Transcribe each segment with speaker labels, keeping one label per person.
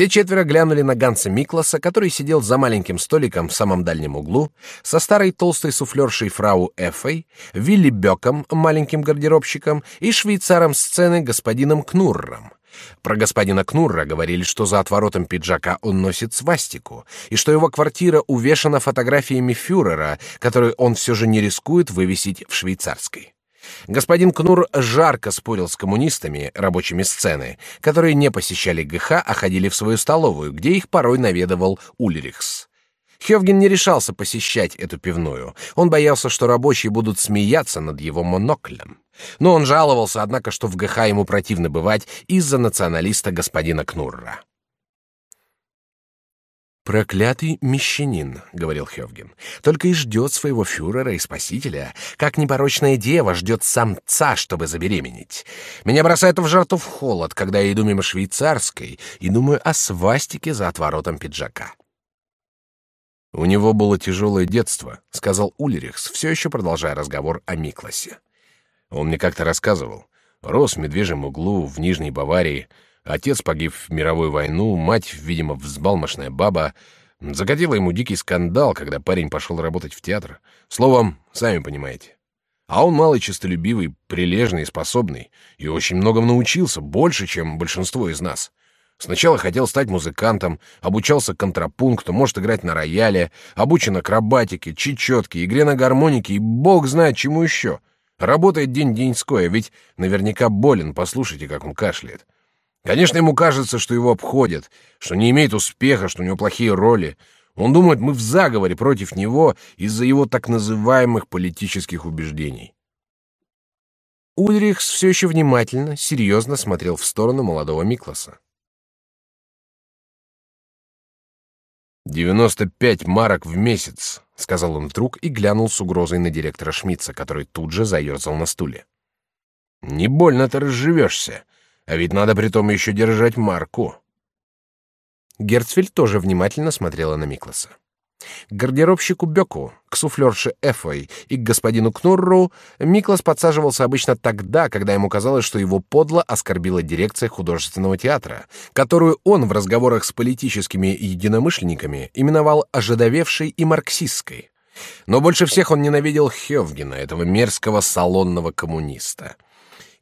Speaker 1: Все четверо глянули на Ганса Микласа, который сидел за маленьким столиком в самом дальнем углу, со старой толстой суфлершей фрау Эффой, Вилли Беком, маленьким гардеробщиком, и швейцаром сцены господином Кнурром. Про господина Кнурра говорили, что за отворотом пиджака он носит свастику, и что его квартира увешана фотографиями фюрера, которые он все же не рискует вывесить в швейцарской. Господин Кнур жарко спорил с коммунистами, рабочими сцены, которые не посещали ГХ, а ходили в свою столовую, где их порой наведывал Ульрихс. Хёвген не решался посещать эту пивную. Он боялся, что рабочие будут смеяться над его моноклем. Но он жаловался, однако, что в ГХ ему противно бывать из-за националиста господина Кнурра. «Проклятый мещанин», — говорил Хёвген, — «только и ждет своего фюрера и спасителя, как непорочная дева ждет самца, чтобы забеременеть. Меня бросает в жарту в холод, когда я иду мимо швейцарской и думаю о свастике за отворотом пиджака». «У него было тяжелое детство», — сказал Ульрихс, все еще продолжая разговор о Микласе. «Он мне как-то рассказывал. Рос в медвежьем углу в Нижней Баварии, Отец погиб в мировую войну, мать, видимо, взбалмошная баба. Закатила ему дикий скандал, когда парень пошел работать в театр. Словом, сами понимаете. А он малый, честолюбивый, прилежный и способный, и очень многому научился, больше, чем большинство из нас. Сначала хотел стать музыкантом, обучался контрапункту, может играть на рояле, обучен акробатике, чечетке, игре на гармонике и бог знает чему еще. Работает день-деньской, ведь наверняка болен, послушайте, как он кашляет. Конечно, ему кажется, что его обходят, что не имеет успеха, что у него плохие роли. Он думает, мы в заговоре против него из-за его так называемых политических убеждений. Ульрихс все еще внимательно, серьезно смотрел в сторону молодого Микласа. «Девяносто пять марок в месяц», — сказал он вдруг и глянул с угрозой на директора Шмидца, который тут же заерзал на стуле. «Не больно ты разживешься. А ведь надо при том еще держать марку. Герцфельд тоже внимательно смотрела на Микласа. К гардеробщику Беку, к суфлерше Эфой и к господину Кнурру Миклас подсаживался обычно тогда, когда ему казалось, что его подло оскорбила дирекция художественного театра, которую он в разговорах с политическими единомышленниками именовал ожидовевшей и марксистской. Но больше всех он ненавидел Хёвгена, этого мерзкого салонного коммуниста.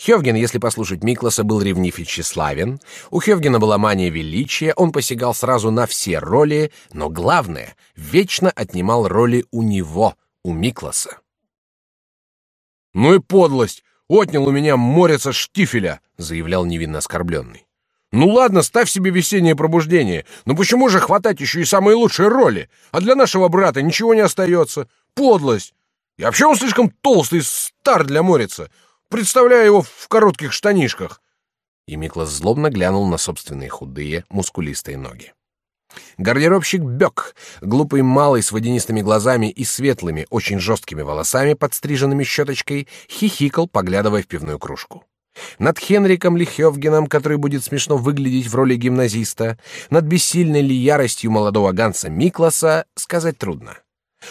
Speaker 1: Хевген, если послушать Микласа, был ревнив и тщеславен. У Хевгена была мания величия, он посягал сразу на все роли, но главное, вечно отнимал роли у него, у Микласа. «Ну и подлость! Отнял у меня мореца штифеля!» — заявлял невинно оскорбленный. «Ну ладно, ставь себе весеннее пробуждение, но почему же хватать еще и самые лучшие роли? А для нашего брата ничего не остается. Подлость! И вообще он слишком толстый, стар для мореца. Представляю его в коротких штанишках. И Миклас злобно глянул на собственные худые, мускулистые ноги. Гардеробщик Бёк, глупый малый с водянистыми глазами и светлыми, очень жесткими волосами, подстриженными щеточкой, хихикал, поглядывая в пивную кружку. Над Хенриком Лихевгеном, который будет смешно выглядеть в роли гимназиста, над бессильной ли яростью молодого Ганса Микласа сказать трудно.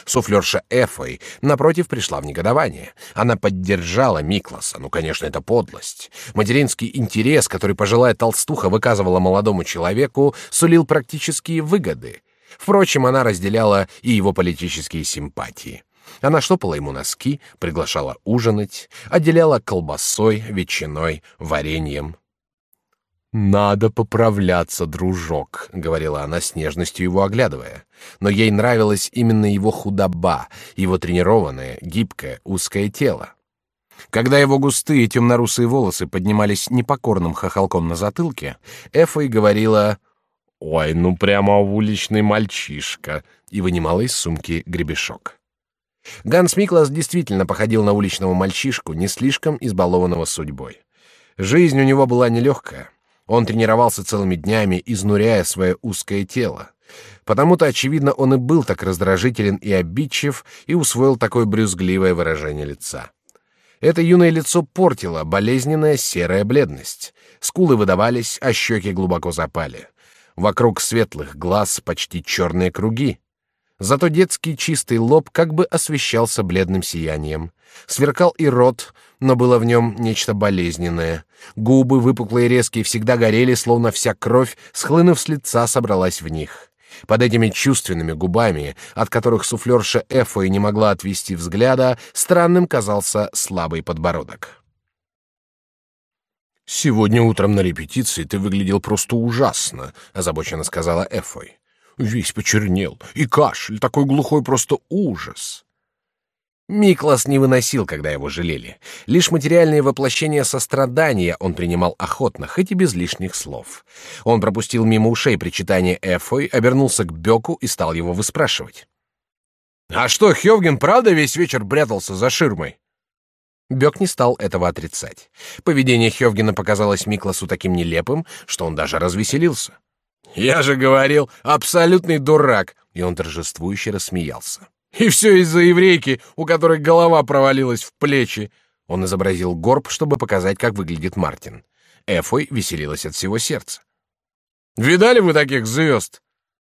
Speaker 1: Суфлерша Эфой, напротив, пришла в негодование. Она поддержала Микласа. Ну, конечно, это подлость. Материнский интерес, который пожилая толстуха выказывала молодому человеку, сулил практические выгоды. Впрочем, она разделяла и его политические симпатии. Она штопала ему носки, приглашала ужинать, отделяла колбасой, ветчиной, вареньем. «Надо поправляться, дружок», — говорила она с нежностью его оглядывая. Но ей нравилась именно его худоба, его тренированное, гибкое, узкое тело. Когда его густые темно-русые волосы поднимались непокорным хохолком на затылке, Эфа и говорила «Ой, ну прямо уличный мальчишка», и вынимала из сумки гребешок. Ганс Миклас действительно походил на уличного мальчишку, не слишком избалованного судьбой. Жизнь у него была нелегкая. Он тренировался целыми днями, изнуряя свое узкое тело. Потому-то, очевидно, он и был так раздражителен и обидчив, и усвоил такое брюзгливое выражение лица. Это юное лицо портило болезненная серая бледность. Скулы выдавались, а щеки глубоко запали. Вокруг светлых глаз почти черные круги. Зато детский чистый лоб как бы освещался бледным сиянием. Сверкал и рот, но было в нем нечто болезненное. Губы, выпуклые и резкие, всегда горели, словно вся кровь, схлынув с лица, собралась в них. Под этими чувственными губами, от которых суфлерша Эфо и не могла отвести взгляда, странным казался слабый подбородок.
Speaker 2: «Сегодня утром на репетиции ты выглядел просто ужасно», — озабоченно сказала Эфой. «Весь почернел, и кашель такой глухой просто ужас».
Speaker 1: Миклас не выносил, когда его жалели. Лишь материальное воплощение сострадания он принимал охотно, хоть и без лишних слов. Он пропустил мимо ушей причитание Эфой, обернулся к Беку и стал его выспрашивать. «А что, Хёвген правда весь вечер прятался за ширмой?» Бёк не стал этого отрицать. Поведение Хёвгена показалось Микласу таким нелепым, что он даже развеселился. «Я же говорил, абсолютный дурак!» И он торжествующе рассмеялся. «И все из-за еврейки, у которой голова провалилась в плечи!» Он изобразил горб, чтобы показать, как выглядит Мартин. Эфой веселилась от всего сердца. «Видали вы таких звезд?»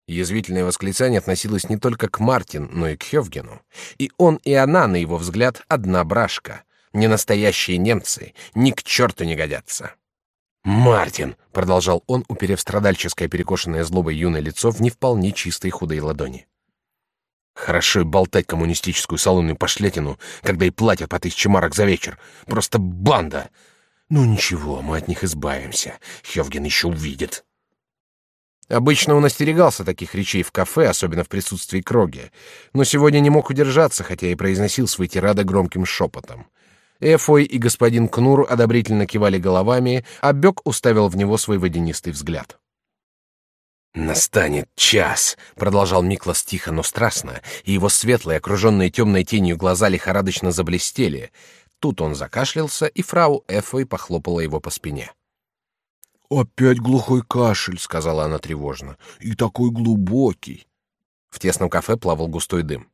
Speaker 1: Язвительное восклицание относилось не только к Мартин, но и к Хёвгену. И он, и она, на его взгляд, одна брашка не настоящие немцы, ни к черту не годятся. «Мартин!» — продолжал он, уперев страдальческое перекошенное злобой юное лицо в не вполне чистые худые ладони. «Хорошо болтать коммунистическую салонную пошлятину, когда и платят по тысяче марок за вечер. Просто банда! Ну ничего, мы от них избавимся. Хевген еще увидит». Обычно он остерегался таких речей в кафе, особенно в присутствии Кроги, но сегодня не мог удержаться, хотя и произносил свои тирады громким шепотом. Эфой и господин Кнур одобрительно кивали головами, а Бёк уставил в него свой водянистый взгляд. «Настанет час», — продолжал Миклас тихо, но страстно, и его светлые, окруженные темной тенью глаза лихорадочно заблестели. Тут он закашлялся, и фрау Эфой похлопала его по спине.
Speaker 2: «Опять глухой кашель», — сказала она тревожно, — «и такой глубокий».
Speaker 1: В тесном кафе плавал густой дым.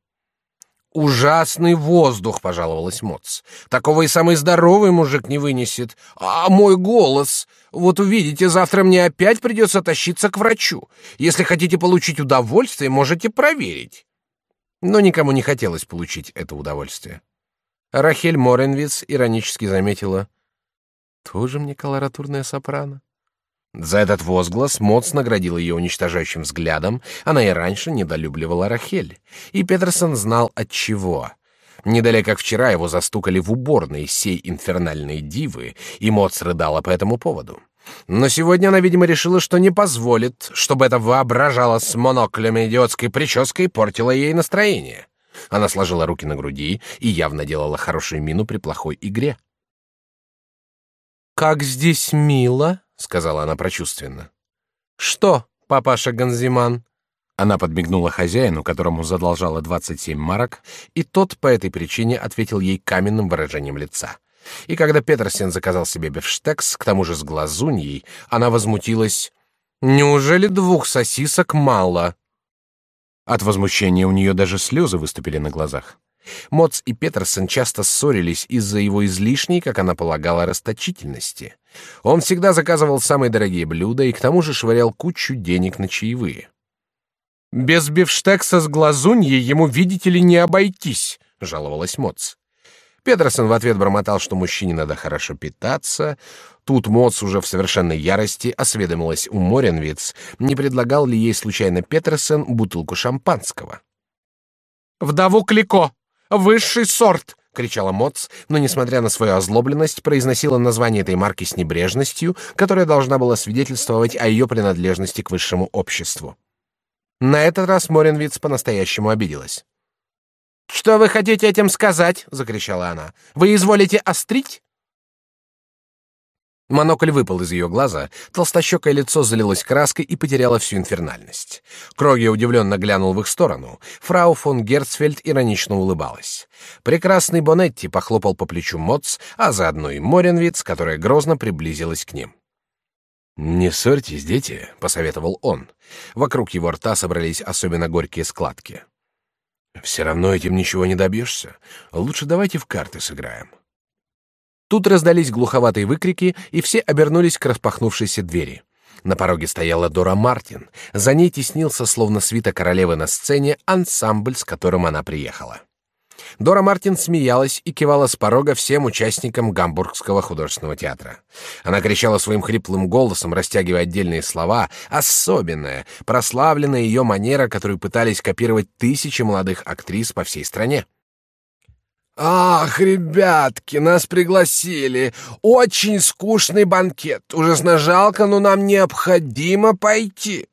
Speaker 1: Ужасный воздух, пожаловалась Моц. Такого и самый здоровый мужик не вынесет. А мой голос, вот увидите, завтра мне опять придется тащиться к врачу. Если хотите получить удовольствие, можете проверить. Но никому не хотелось получить это удовольствие. Рахель Моренвиц иронически заметила: "Тоже мне колоратурная сопрано". За этот возглас Моц наградил ее уничтожающим взглядом. Она и раньше недолюбливала Рахель, и Петерсон знал от чего. Недалеко как вчера его застукали в уборной сей инфернальной дивы, и Моц рыдала по этому поводу. Но сегодня она, видимо, решила, что не позволит, чтобы это воображало с моноклем и идиотской прической портило ей настроение. Она сложила руки на груди и явно делала хорошую мину при плохой игре. «Как здесь мило!» Сказала она прочувственно. Что, папаша Ганзиман? Она подмигнула хозяину, которому задолжала двадцать семь марок, и тот по этой причине ответил ей каменным выражением лица. И когда Петерсен заказал себе бифштекс, к тому же с глазуньей, она возмутилась: "Неужели двух сосисок мало?" От возмущения у нее даже слезы выступили на глазах. Моц и Петерсон часто ссорились из-за его излишней, как она полагала, расточительности. Он всегда заказывал самые дорогие блюда и к тому же швырял кучу денег на чаевые. «Без бифштекса с глазуньей ему, видите ли, не обойтись», — жаловалась Моц. Петерсон в ответ бормотал, что мужчине надо хорошо питаться. Тут Моц уже в совершенной ярости осведомилась у Моренвиц, не предлагал ли ей случайно Петерсон бутылку шампанского. «Вдову Клико! Высший сорт!» — кричала Моц, но, несмотря на свою озлобленность, произносила название этой марки с небрежностью, которая должна была свидетельствовать о ее принадлежности к высшему обществу. На этот раз Моренвиц по-настоящему обиделась. «Что вы хотите этим сказать?» — закричала она. «Вы изволите острить?» Монокль выпал из ее глаза, толстощекое лицо залилось краской и потеряло всю инфернальность. Кроги удивленно глянул в их сторону. Фрау фон Герцфельд иронично улыбалась. Прекрасный Бонетти похлопал по плечу Моц, а заодно и Моренвиц, которая грозно приблизилась к ним. «Не ссорьтесь, дети», — посоветовал он. Вокруг его рта собрались особенно горькие складки. «Все равно этим ничего не добьешься. Лучше давайте в карты сыграем». Тут раздались глуховатые выкрики, и все обернулись к распахнувшейся двери. На пороге стояла Дора Мартин. За ней теснился, словно свита королевы на сцене, ансамбль, с которым она приехала. Дора Мартин смеялась и кивала с порога всем участникам Гамбургского художественного театра. Она кричала своим хриплым голосом, растягивая отдельные слова, особенная, прославленная ее манера, которую пытались копировать тысячи молодых актрис по всей стране. «Ах, ребятки, нас пригласили! Очень скучный банкет! Ужасно жалко, но нам необходимо пойти!»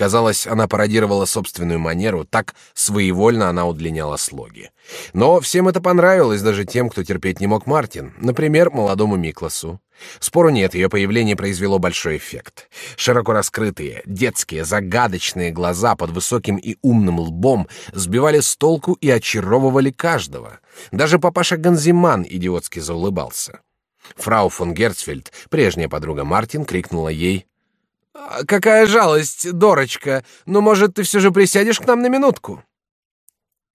Speaker 1: Казалось, она пародировала собственную манеру, так своевольно она удлиняла слоги. Но всем это понравилось, даже тем, кто терпеть не мог Мартин, например, молодому Микласу. Спору нет, ее появление произвело большой эффект. Широко раскрытые, детские, загадочные глаза под высоким и умным лбом сбивали с толку и очаровывали каждого. Даже папаша Ганзиман идиотски заулыбался. Фрау фон Герцфельд, прежняя подруга Мартин, крикнула ей «Какая жалость, Дорочка! Но, может, ты все же присядешь к нам на минутку?»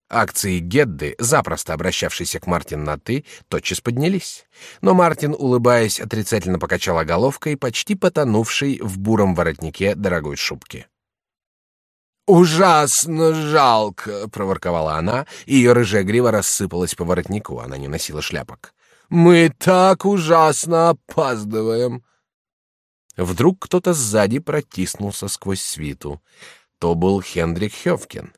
Speaker 1: Акции Гедды, запросто обращавшейся к Мартин на «ты», тотчас поднялись. Но Мартин, улыбаясь, отрицательно покачала головкой, почти потонувшей в буром воротнике дорогой шубки. «Ужасно жалко!» — проворковала она, и ее рыжая грива рассыпалась по воротнику, она не носила шляпок. «Мы так ужасно опаздываем!» Вдруг кто-то сзади протиснулся сквозь свиту. То был Хендрик Хёвкин.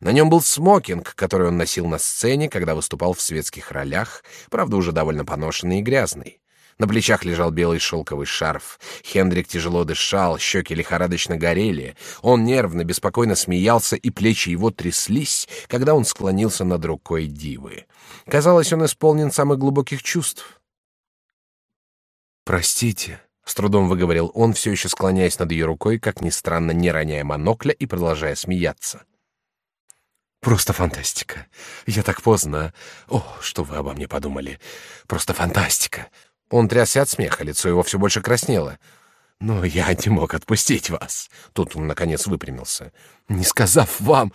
Speaker 1: На нем был смокинг, который он носил на сцене, когда выступал в светских ролях, правда, уже довольно поношенный и грязный. На плечах лежал белый шелковый шарф. Хендрик тяжело дышал, щеки лихорадочно горели. Он нервно, беспокойно смеялся, и плечи его тряслись, когда он склонился над рукой дивы. Казалось, он исполнен самых глубоких чувств. «Простите», с трудом выговорил он, все еще склоняясь над ее рукой, как ни странно, не роняя монокля и продолжая смеяться. Просто фантастика. Я так поздно. О, что вы обо мне подумали? Просто фантастика. Он трясся от смеха, лицо его все больше краснело. Но я не мог отпустить вас. Тут он наконец выпрямился, не сказав вам,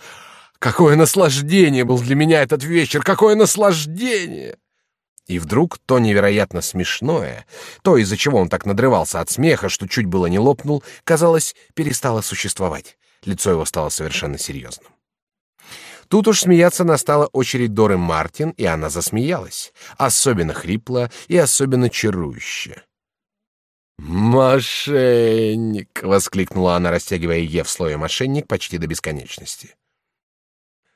Speaker 1: какое наслаждение был для меня этот вечер, какое наслаждение. И вдруг то невероятно смешное, то, из-за чего он так надрывался от смеха, что чуть было не лопнул, казалось, перестало существовать. Лицо его стало совершенно серьезным. Тут уж смеяться настала очередь Доры Мартин, и она засмеялась, особенно хрипло и особенно чарующе. «Мошенник!» — воскликнула она, растягивая «е» в слое «мошенник» почти до бесконечности.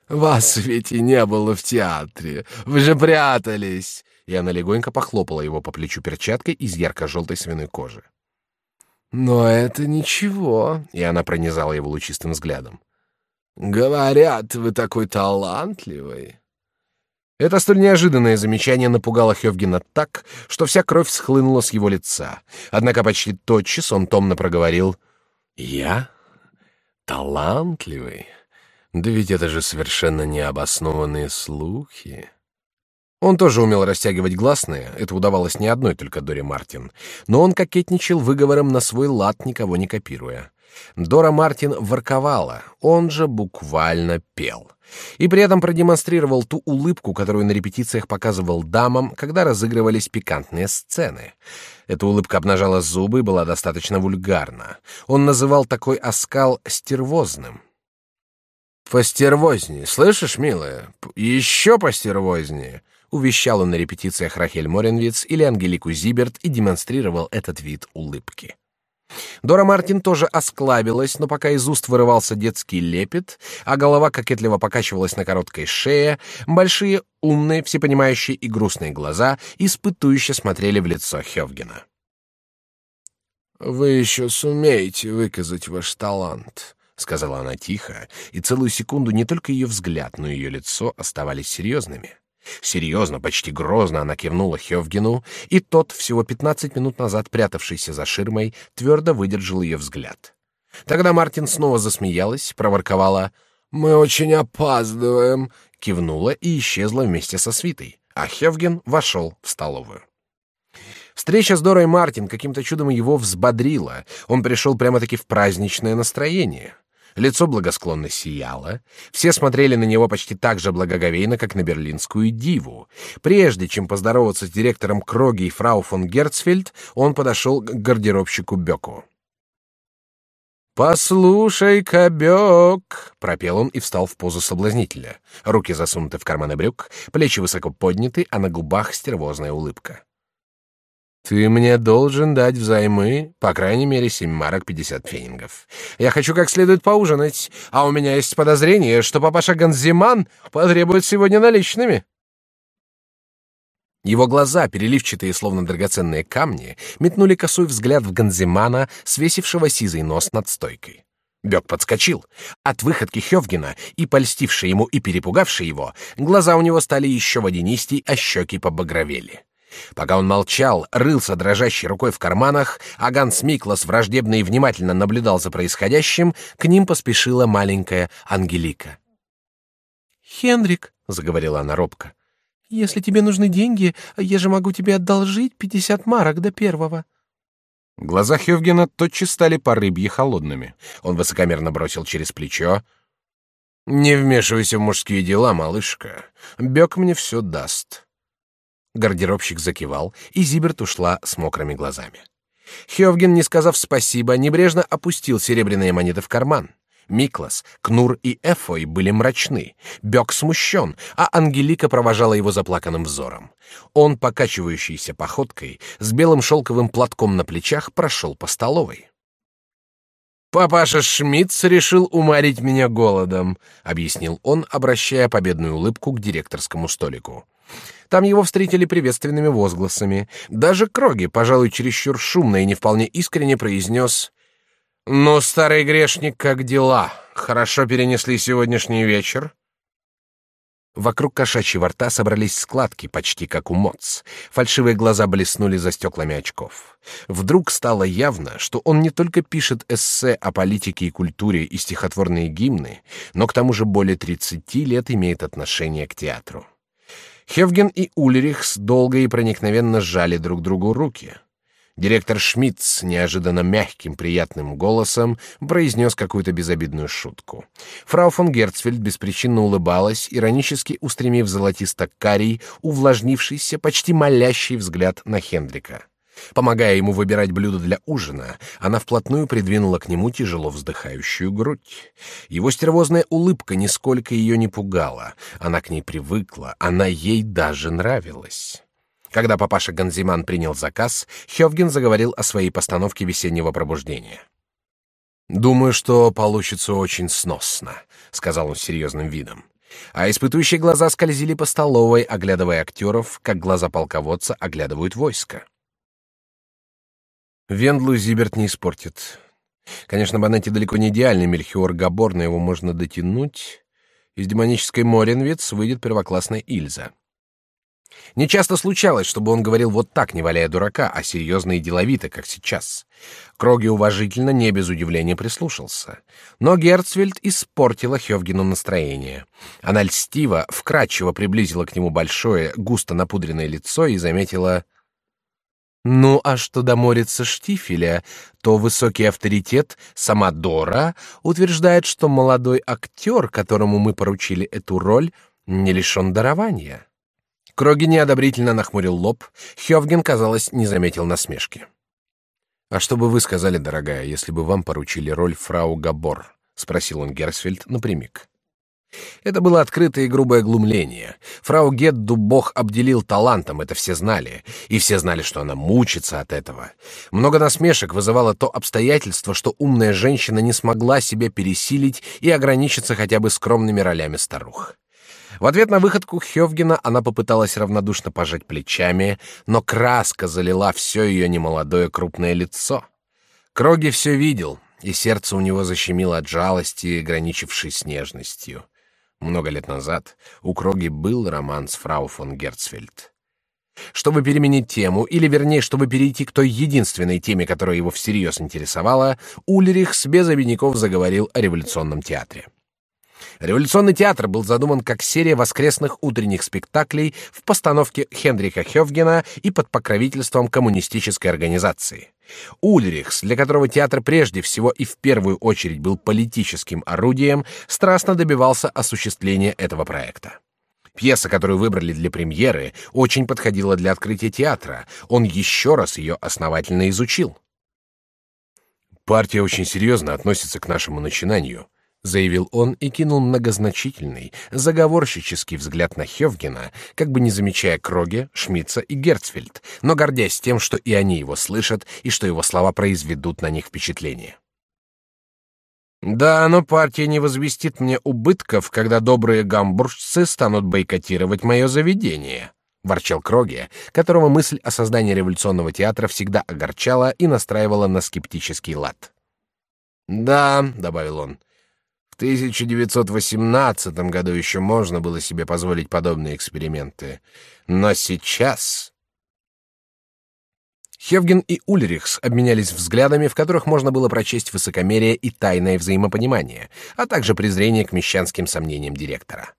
Speaker 1: «Вас ведь и не было в театре! Вы же прятались! И она легонько похлопала его по плечу перчаткой из ярко-желтой свиной кожи. «Но это ничего», — и она пронизала его лучистым взглядом. «Говорят, вы такой талантливый». Это столь неожиданное замечание напугало Хёвгена так, что вся кровь схлынула с его лица. Однако почти тотчас он томно проговорил «Я? Талантливый? Да ведь это же совершенно необоснованные слухи». Он тоже умел растягивать гласные, это удавалось не одной только Доре Мартин, но он кокетничал выговором на свой лад, никого не копируя. Дора Мартин ворковала, он же буквально пел. И при этом продемонстрировал ту улыбку, которую на репетициях показывал дамам, когда разыгрывались пикантные сцены. Эта улыбка обнажала зубы и была достаточно вульгарна. Он называл такой оскал стервозным. «Постервознее, слышишь, милая? Еще постервознее!» Увещал он на репетициях Рахель Моренвиц или Ангелику Зиберт и демонстрировал этот вид улыбки. Дора Мартин тоже осклабилась, но пока из уст вырывался детский лепет, а голова кокетливо покачивалась на короткой шее, большие, умные, всепонимающие и грустные глаза испытующе смотрели в лицо Хевгена. «Вы еще сумеете выказать ваш талант», — сказала она тихо, и целую секунду не только ее взгляд, но и ее лицо оставались серьезными. Серьезно, почти грозно она кивнула Хевгину, и тот, всего пятнадцать минут назад прятавшийся за ширмой, твердо выдержал ее взгляд. Тогда Мартин снова засмеялась, проворковала «Мы очень опаздываем», кивнула и исчезла вместе со свитой, а Хевген вошел в столовую. Встреча с Дорой Мартин каким-то чудом его взбодрила. Он пришел прямо-таки в праздничное настроение. Лицо благосклонно сияло. Все смотрели на него почти так же благоговейно, как на берлинскую диву. Прежде чем поздороваться с директором Кроги и фрау фон Герцфельд, он подошел к гардеробщику Беку. «Послушай, кобек!» — пропел он и встал в позу соблазнителя. Руки засунуты в карманы брюк, плечи высоко подняты, а на губах стервозная улыбка. «Ты мне должен дать взаймы, по крайней мере, семь марок пятьдесят фенингов. Я хочу как следует поужинать, а у меня есть подозрение, что папаша Ганзиман потребует сегодня наличными». Его глаза, переливчатые, словно драгоценные камни, метнули косой взгляд в Ганзимана, свесившего сизый нос над стойкой. Бёк подскочил. От выходки Хёвгена, и польстившей ему, и перепугавшей его, глаза у него стали еще водянистей, а щеки побагровели. Пока он молчал, рылся дрожащей рукой в карманах, а Ганс Миклас враждебно и внимательно наблюдал за происходящим, к ним поспешила маленькая Ангелика.
Speaker 3: «Хендрик», — заговорила она робко, если тебе нужны деньги, я же могу тебе одолжить пятьдесят марок до первого.
Speaker 1: Глаза Хевгена тотчас стали по рыбье холодными. Он высокомерно бросил через плечо. «Не вмешивайся в мужские дела, малышка. Бек мне все даст». Гардеробщик закивал, и Зиберт ушла с мокрыми глазами. Хевген, не сказав спасибо, небрежно опустил серебряные монеты в карман. Миклас, Кнур и Эфой были мрачны, Бёк смущен, а Ангелика провожала его заплаканным взором. Он, покачивающийся походкой, с белым шелковым платком на плечах, прошел по столовой. «Папаша Шмидц решил уморить меня голодом», — объяснил он, обращая победную улыбку к директорскому столику. Там его встретили приветственными возгласами. Даже Кроги, пожалуй, чересчур шумно и не вполне искренне произнес «Ну, старый грешник, как дела? Хорошо перенесли сегодняшний вечер?» Вокруг кошачьего рта собрались складки, почти как у Моц. Фальшивые глаза блеснули за стеклами очков. Вдруг стало явно, что он не только пишет эссе о политике и культуре и стихотворные гимны, но к тому же более 30 лет имеет отношение к театру. Хевген и Ульрихс долго и проникновенно сжали друг другу руки — Директор Шмидц неожиданно мягким, приятным голосом произнес какую-то безобидную шутку. Фрау фон Герцфельд беспричинно улыбалась, иронически устремив золотисто-карий, увлажнившийся, почти молящий взгляд на Хендрика. Помогая ему выбирать блюдо для ужина, она вплотную придвинула к нему тяжело вздыхающую грудь. Его стервозная улыбка нисколько ее не пугала. Она к ней привыкла, она ей даже нравилась. Когда папаша Ганзиман принял заказ, Хёвген заговорил о своей постановке весеннего пробуждения. «Думаю, что получится очень сносно», — сказал он с серьезным видом. А испытующие глаза скользили по столовой, оглядывая актеров, как глаза полководца оглядывают войско. Вендлу Зиберт не испортит. Конечно, Банетти далеко не идеальный Мельхиор Габор, но его можно дотянуть. Из демонической Моренвиц выйдет первоклассная Ильза. Не часто случалось, чтобы он говорил вот так, не валяя дурака, а серьезно и деловито, как сейчас. Кроги уважительно, не без удивления прислушался. Но Герцфельд испортила Хёвгену настроение. Она льстиво, вкрадчиво приблизила к нему большое, густо напудренное лицо и заметила... Ну, а что до Морица Штифеля, то высокий авторитет, сама Дора, утверждает, что молодой актер, которому мы поручили эту роль, не лишен дарования. Кроги неодобрительно нахмурил лоб. Хёвген, казалось, не заметил насмешки. «А что бы вы сказали, дорогая, если бы вам поручили роль фрау Габор?» — спросил он Герсфельд напрямик. Это было открытое и грубое глумление. Фрау Гедду бог обделил талантом, это все знали. И все знали, что она мучится от этого. Много насмешек вызывало то обстоятельство, что умная женщина не смогла себя пересилить и ограничиться хотя бы скромными ролями старух. В ответ на выходку Хёвгена она попыталась равнодушно пожать плечами, но краска залила все ее немолодое крупное лицо. Кроги все видел, и сердце у него защемило от жалости, граничившей с нежностью. Много лет назад у Кроги был роман с фрау фон Герцфельд. Чтобы переменить тему, или вернее, чтобы перейти к той единственной теме, которая его всерьез интересовала, Ульрих с без обиняков заговорил о революционном театре. Революционный театр был задуман как серия воскресных утренних спектаклей в постановке Хенрика Хёвгена и под покровительством коммунистической организации. Ульрихс, для которого театр прежде всего и в первую очередь был политическим орудием, страстно добивался осуществления этого проекта. Пьеса, которую выбрали для премьеры, очень подходила для открытия театра. Он еще раз ее основательно изучил. Партия очень серьезно относится к нашему начинанию, заявил он и кинул многозначительный, заговорщический взгляд на Хевгена, как бы не замечая Кроге, Шмидца и Герцфельд, но гордясь тем, что и они его слышат и что его слова произведут на них впечатление. Да, но партия не возвестит мне убытков, когда добрые гамбуржцы станут бойкотировать мое заведение, ворчал Кроге, которого мысль о создании революционного театра всегда огорчала и настраивала на скептический лад. Да, добавил он, 1918 году еще можно было себе позволить подобные эксперименты, но сейчас Хевген и Ульрихс обменялись взглядами, в которых можно было прочесть высокомерие и тайное взаимопонимание, а также презрение к мещанским сомнениям директора.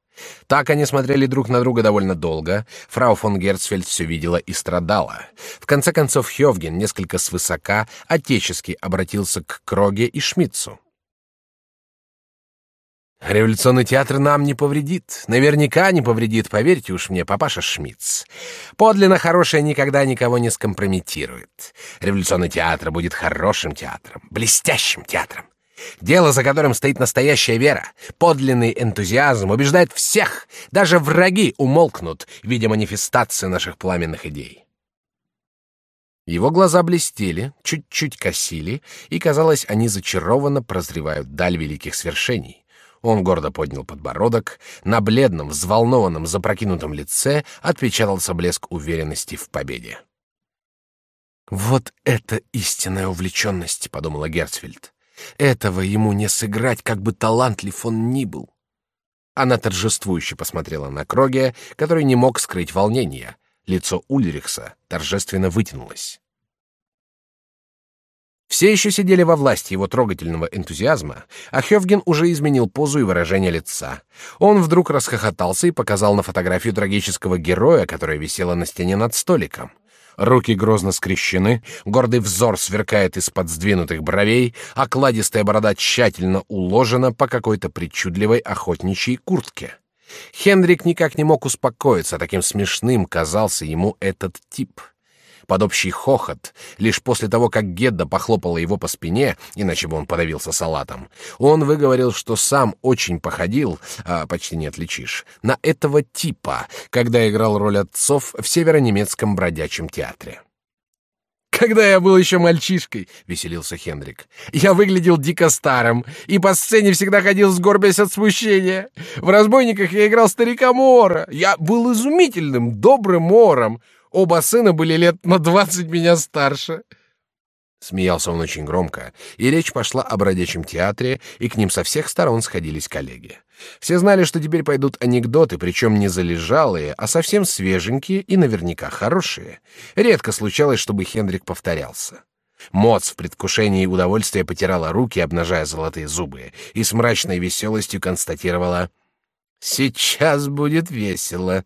Speaker 1: Так они смотрели друг на друга довольно долго. Фрау фон Герцфельд все видела и страдала. В конце концов Хевген несколько свысока отечески обратился к Кроге и Шмидцу. Революционный театр нам не повредит. Наверняка не повредит, поверьте уж мне, папаша Шмидц. Подлинно хорошее никогда никого не скомпрометирует. Революционный театр будет хорошим театром, блестящим театром. Дело, за которым стоит настоящая вера, подлинный энтузиазм убеждает всех, даже враги умолкнут, видя манифестации наших пламенных идей. Его глаза блестели, чуть-чуть косили, и казалось, они зачарованно прозревают даль великих свершений. Он гордо поднял подбородок, на бледном, взволнованном, запрокинутом лице отпечатался блеск уверенности в победе. Вот это истинная увлеченность, подумала Герцфельд. Этого ему не сыграть, как бы талантлив он ни был. Она торжествующе посмотрела на Кроге, который не мог скрыть волнения. Лицо Ульрихса торжественно вытянулось. Все еще сидели во власти его трогательного энтузиазма, а Хевген уже изменил позу и выражение лица. Он вдруг расхохотался и показал на фотографию трагического героя, которая висела на стене над столиком. Руки грозно скрещены, гордый взор сверкает из-под сдвинутых бровей, а кладистая борода тщательно уложена по какой-то причудливой охотничьей куртке. Хендрик никак не мог успокоиться, таким смешным казался ему этот тип — под общий хохот, лишь после того, как Гедда похлопала его по спине, иначе бы он подавился салатом, он выговорил, что сам очень походил, а почти не отличишь, на этого типа, когда играл роль отцов в северонемецком бродячем театре. Когда я был еще мальчишкой, веселился Хендрик, я выглядел дико старым и по сцене всегда ходил сгорбясь от смущения. В разбойниках я играл старика Мора. Я был изумительным, добрым Мором. Оба сына были лет на двадцать меня старше. Смеялся он очень громко, и речь пошла о бродячем театре, и к ним со всех сторон сходились коллеги. Все знали, что теперь пойдут анекдоты, причем не залежалые, а совсем свеженькие и наверняка хорошие. Редко случалось, чтобы Хендрик повторялся. Моц в предвкушении удовольствия потирала руки, обнажая золотые зубы, и с мрачной веселостью констатировала «Сейчас будет весело».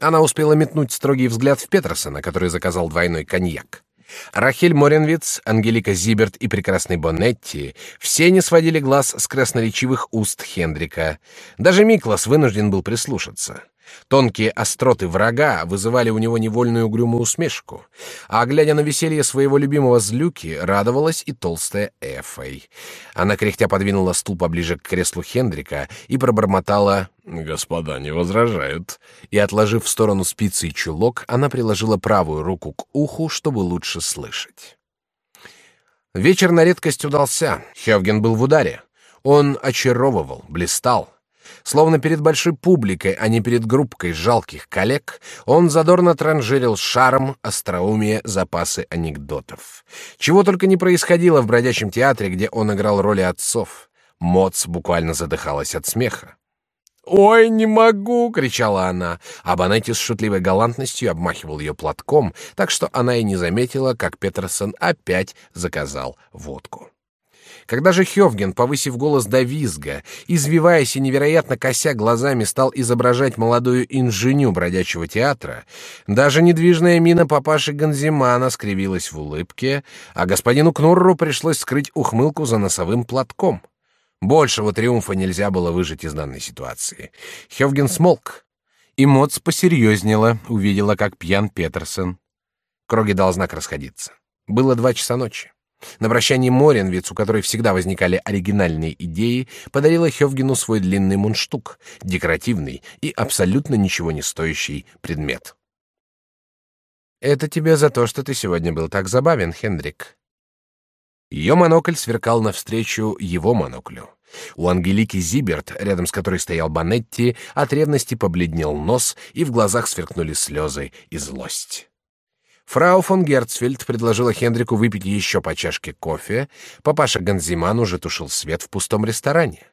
Speaker 1: Она успела метнуть строгий взгляд в Петерсона, который заказал двойной коньяк. Рахель Моренвиц, Ангелика Зиберт и прекрасный Боннетти все не сводили глаз с красноречивых уст Хендрика. Даже Миклас вынужден был прислушаться. Тонкие остроты врага вызывали у него невольную угрюмую усмешку, а глядя на веселье своего любимого злюки, радовалась и толстая Эфой. Она кряхтя подвинула стул поближе к креслу Хендрика и пробормотала «Господа не возражают». И, отложив в сторону спицы и чулок, она приложила правую руку к уху, чтобы лучше слышать. Вечер на редкость удался. Хевген был в ударе. Он очаровывал, блистал. Словно перед большой публикой, а не перед группкой жалких коллег, он задорно транжирил шаром, остроумие, запасы анекдотов. Чего только не происходило в бродячем театре, где он играл роли отцов. Моц буквально задыхалась от смеха. «Ой, не могу!» — кричала она, а Банетти с шутливой галантностью обмахивал ее платком, так что она и не заметила, как Петерсон опять заказал водку. Когда же Хёвген, повысив голос до визга, извиваясь и невероятно кося глазами, стал изображать молодую инженю бродячего театра, даже недвижная мина папаши Ганзимана скривилась в улыбке, а господину Кнурру пришлось скрыть ухмылку за носовым платком. Большего триумфа нельзя было выжить из данной ситуации. Хёвген смолк, и Моц посерьезнела, увидела, как пьян Петерсон. Кроги дал знак расходиться. Было два часа ночи. На прощании Моренвиц, у которой всегда возникали оригинальные идеи, подарила Хёвгену свой длинный мундштук, декоративный и абсолютно ничего не стоящий предмет. «Это тебе за то, что ты сегодня был так забавен, Хендрик». Ее монокль сверкал навстречу его моноклю. У Ангелики Зиберт, рядом с которой стоял Банетти, от ревности побледнел нос, и в глазах сверкнули слезы и злость. Фрау фон Герцфельд предложила Хендрику выпить еще по чашке кофе. Папаша Ганзиман уже тушил свет в пустом ресторане.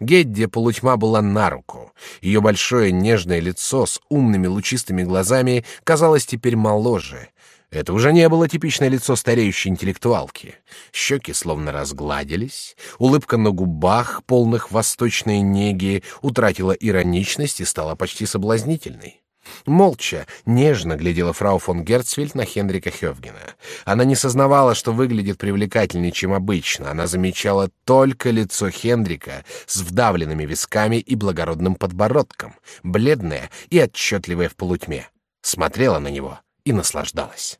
Speaker 1: Гедде полутьма была на руку. Ее большое нежное лицо с умными лучистыми глазами казалось теперь моложе. Это уже не было типичное лицо стареющей интеллектуалки. Щеки словно разгладились, улыбка на губах, полных восточной неги, утратила ироничность и стала почти соблазнительной. Молча, нежно глядела фрау фон Герцфельд на Хенрика Хёвгена. Она не сознавала, что выглядит привлекательнее, чем обычно. Она замечала только лицо Хендрика с вдавленными висками и благородным подбородком, бледное и отчетливое в полутьме. Смотрела на него и наслаждалась.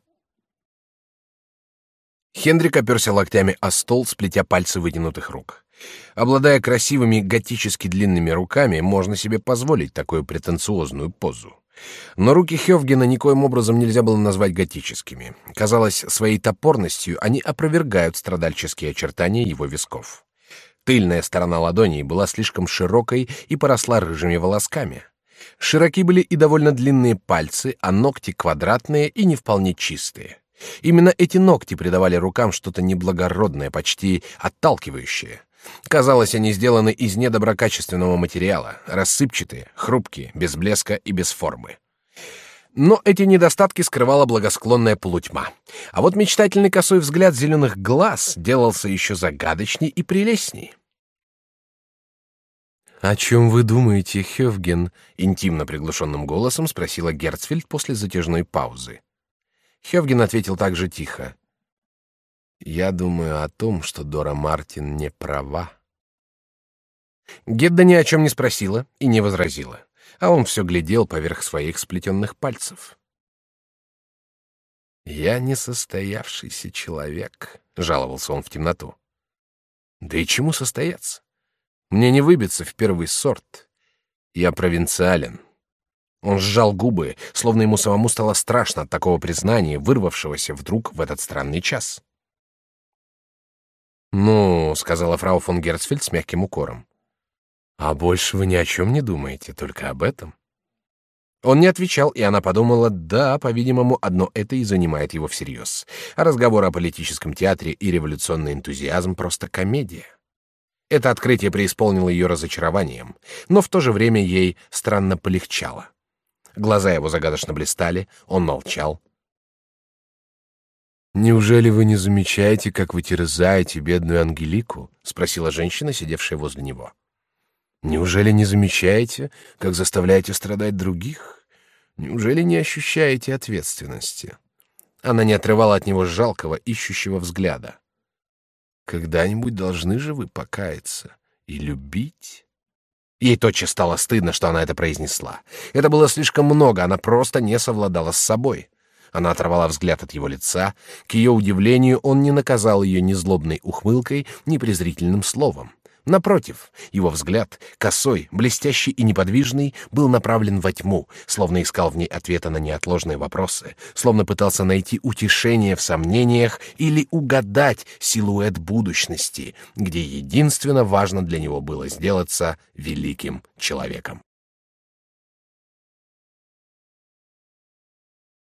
Speaker 1: Хендрик оперся локтями о стол, сплетя пальцы вытянутых рук. Обладая красивыми готически длинными руками, можно себе позволить такую претенциозную позу. Но руки Хёвгена никоим образом нельзя было назвать готическими. Казалось, своей топорностью они опровергают страдальческие очертания его висков. Тыльная сторона ладони была слишком широкой и поросла рыжими волосками. Широки были и довольно длинные пальцы, а ногти квадратные и не вполне чистые. Именно эти ногти придавали рукам что-то неблагородное, почти отталкивающее. Казалось, они сделаны из недоброкачественного материала, рассыпчатые, хрупкие, без блеска и без формы. Но эти недостатки скрывала благосклонная полутьма. А вот мечтательный косой взгляд зеленых глаз делался еще загадочней и прелестней. «О чем вы думаете, Хевген?» — интимно приглушенным голосом спросила Герцфельд после затяжной паузы. Хевген ответил также тихо. Я думаю о том, что Дора Мартин не права. Гедда ни о чем не спросила и не возразила, а он все глядел поверх своих сплетенных пальцев. «Я несостоявшийся человек», — жаловался он в темноту. «Да и чему состояться? Мне не выбиться в первый сорт. Я провинциален». Он сжал губы, словно ему самому стало страшно от такого признания, вырвавшегося вдруг в этот странный час. «Ну», — сказала фрау фон Герцфельд с мягким укором. «А больше вы ни о чем не думаете, только об этом?» Он не отвечал, и она подумала, да, по-видимому, одно это и занимает его всерьез. А разговор о политическом театре и революционный энтузиазм — просто комедия. Это открытие преисполнило ее разочарованием, но в то же время ей странно полегчало. Глаза его загадочно блистали, он молчал, Неужели вы не замечаете, как вы терзаете бедную Ангелику? спросила женщина, сидевшая возле него. Неужели не замечаете, как заставляете страдать других? Неужели не ощущаете ответственности? Она не отрывала от него жалкого, ищущего взгляда. Когда-нибудь должны же вы покаяться и любить. Ей тотчас стало стыдно, что она это произнесла. Это было слишком много, она просто не совладала с собой. Она оторвала взгляд от его лица. К ее удивлению, он не наказал ее ни злобной ухмылкой, ни презрительным словом. Напротив, его взгляд, косой, блестящий и неподвижный, был направлен во тьму, словно искал в ней ответа на неотложные вопросы, словно пытался найти утешение в сомнениях или угадать силуэт будущности, где единственно важно для него было сделаться великим человеком.